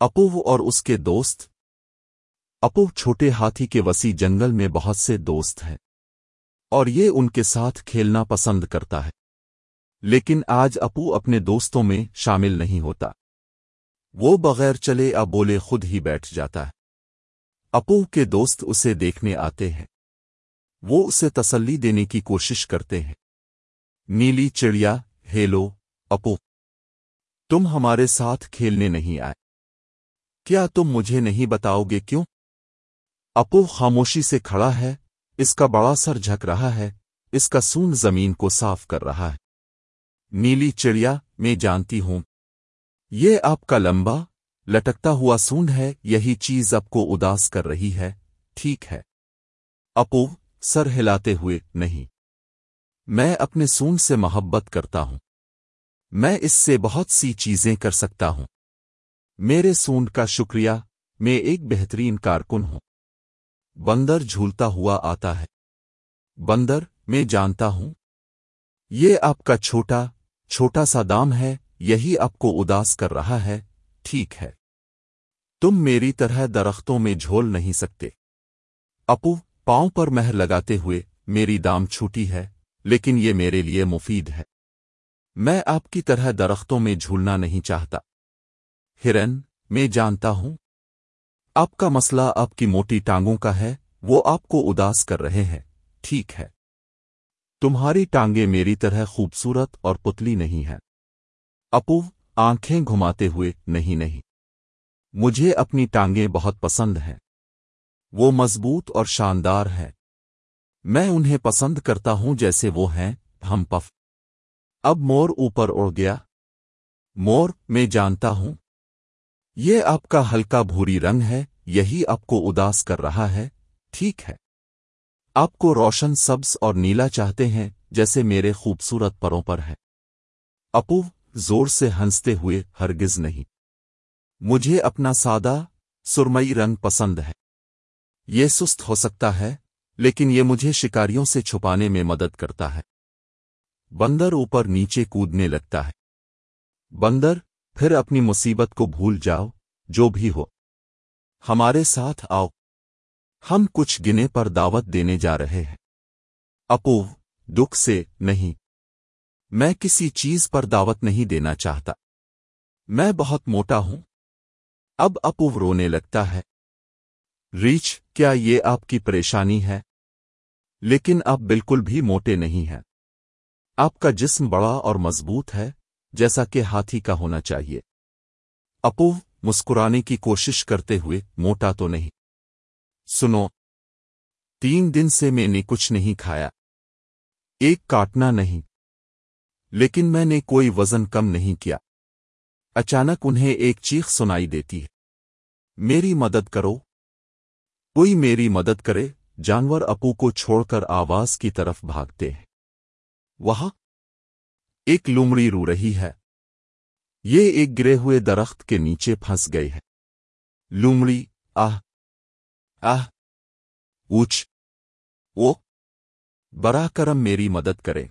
اپو اور اس کے دوست؟ اپو چھوٹے ہاتھی کے وسیع جنگل میں بہت سے دوست ہیں، اور یہ ان کے ساتھ کھیلنا پسند کرتا ہے۔ لیکن آج اپو اپنے دوستوں میں شامل نہیں ہوتا۔ وہ بغیر چلے اب بولے خود ہی بیٹھ جاتا ہے۔ اپو کے دوست اسے دیکھنے آتے ہیں۔ وہ اسے تسلی دینے کی کوشش کرتے ہیں۔ نیلی چڑیا، ہیلو، اپو، تم ہمارے ساتھ کھیلنے نہیں آئے۔ کیا تم مجھے نہیں بتاؤ گے کیوں؟ اپو خاموشی سے کھڑا ہے، اس کا بڑا سر جھک رہا ہے، اس کا سون زمین کو صاف کر رہا ہے۔ نیلی چڑیا، میں جانتی ہوں۔ یہ آپ کا لمبا، لٹکتا ہوا سونڈ ہے، یہی چیز اب کو اداس کر رہی ہے۔ ٹھیک ہے۔ اپو سر ہلاتے ہوئے، نہیں۔ میں اپنے سونڈ سے محبت کرتا ہوں۔ میں اس سے بہت سی چیزیں کر سکتا ہوں۔ میرے سونڈ کا شکریہ، میں ایک بہترین کارکن ہوں۔ بندر جھولتا ہوا آتا ہے۔ بندر، میں جانتا ہوں۔ یہ آپ کا چھوٹا چھوٹا سا دام ہے، یہی آپ کو اداس کر رہا ہے۔ ٹھیک ہے۔ تم میری طرح درختوں میں جھول نہیں سکتے۔ اپو، پاؤں پر مہر لگاتے ہوئے میری دام چھوٹی ہے، لیکن یہ میرے لیے مفید ہے۔ میں آپ کی طرح درختوں میں جھولنا نہیں چاہتا۔ ہرن، میں جانتا ہوں۔ آپ کا مسئلہ آپ کی موٹی ٹانگوں کا ہے، وہ آپ کو اداس کر رہے ہیں۔ ٹھیک ہے۔ تمہاری ٹانگیں میری طرح خوبصورت اور پتلی نہیں ہیں۔ اپو، آنکھیں گھماتے ہوئے، نہیں نہیں۔ مجھے اپنی ٹانگیں بہت پسند ہیں۔ وہ مضبوط اور شاندار ہے میں انہیں پسند کرتا ہوں جیسے وہ ہیں، ہم پف۔ اب مور اوپر اڑ گیا۔ مور، میں جانتا ہوں۔ یہ آپ کا ہلکا بھوری رنگ ہے، یہی آپ کو اداس کر رہا ہے، ٹھیک ہے۔ آپ کو روشن سبز اور نیلا چاہتے ہیں، جیسے میرے خوبصورت پروں پر ہے۔ اپو، زور سے ہنستے ہوئے ہرگز نہیں۔ مجھے اپنا سادہ، سرمئی رنگ پسند ہے۔ یہ سست ہو سکتا ہے، لیکن یہ مجھے شکاریوں سے چھپانے میں مدد کرتا ہے۔ بندر اوپر نیچے کودنے لگتا ہے۔ بندر پھر اپنی مصیبت کو بھول جاؤ، جو بھی ہو۔ ہمارے ساتھ آؤ۔ ہم کچھ گنے پر دعوت دینے جا رہے ہیں۔ اپو دکھ سے نہیں۔ میں کسی چیز پر دعوت نہیں دینا چاہتا۔ میں بہت موٹا ہوں۔ اب اپو رونے لگتا ہے۔ ریچ کیا یہ آپ کی پریشانی ہے؟ لیکن آپ بالکل بھی موٹے نہیں ہیں۔ آپ کا جسم بڑا اور مضبوط ہے۔ جیسا کہ ہاتھی کا ہونا چاہیے۔ اپو، مسکرانے کی کوشش کرتے ہوئے موٹا تو نہیں۔ سنو، تین دن سے میں نے کچھ نہیں کھایا۔ ایک کاٹنا نہیں۔ لیکن میں نے کوئی وزن کم نہیں کیا۔ اچانک انہیں ایک چیخ سنائی دیتی ہے۔ میری مدد کرو۔ کوئی میری مدد کرے، جانور اپو کو چھوڑ کر آواز کی طرف بھاگتے ہیں۔ وہاں ایک لومڑی رو رہی ہے۔ یہ ایک گرے ہوئے درخت کے نیچے پھنس گئی ہے۔ لومڑی آہ آہ اوچ او برا کرم میری مدد کرے۔